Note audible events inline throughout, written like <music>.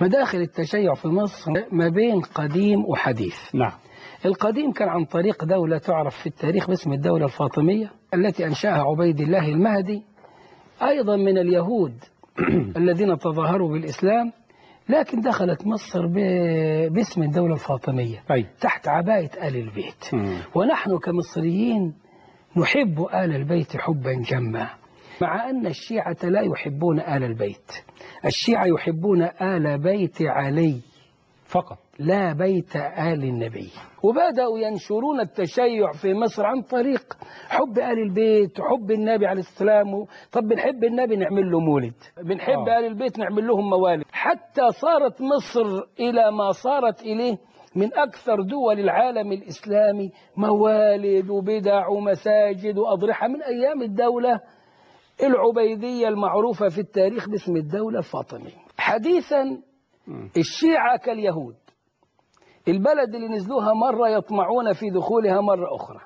مداخل التشيع في مصر ما بين قديم وحديث. نعم. القديم كان عن طريق دولة تعرف في التاريخ باسم الدولة الفاطمية التي أنشأها عبيد الله المهدي. أيضا من اليهود <clears throat> الذين تظاهروا بالإسلام لكن دخلت مصر باسم الدولة الفاطمية أي. تحت عباءة آل البيت. مم. ونحن كمصريين نحب آل البيت حبا جما. مع أن الشيعة لا يحبون آل البيت. الشيعة يحبون آل بيت علي فقط لا بيت آل النبي. وبدأوا ينشرون التشيع في مصر عن طريق حب آل البيت وحب النبي عليه السلام. طب بنحب النبي نعمل له مولد. بنحب آه. آل البيت نعمل لهم موالد. حتى صارت مصر إلى ما صارت إليه من أكثر دول العالم الإسلامي. موالد وبدع ومساجد وأضرحة من أيام الدولة. العبيدية المعروفة في التاريخ باسم الدولة الفاطمية حديثا. الشيعة كاليهود. البلد اللي نزلوها مرة يطمعون في دخولها مرة أخرى.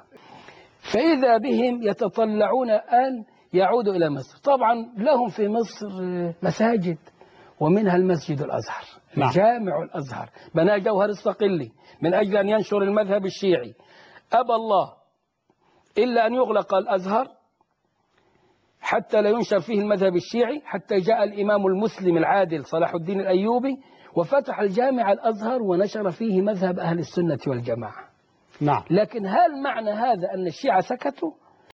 فإذا بهم يتطلعون أن يعودوا إلى مصر. طبعا لهم في مصر مساجد ومنها المسجد الأزهر نعم. جامع الأزهر. بناه جوهر الصقلي من أجل أن ينشر المذهب الشيعي. أبى الله إلا أن يغلق الأزهر حتى لا ينشر فيه المذهب الشيعي حتى جاء الإمام المسلم العادل صلاح الدين الأيوبي وفتح الجامع الأزهر ونشر فيه مذهب أهل السنة والجماعة. نعم. لكن هل معنى هذا أن الشيعة سكتوا؟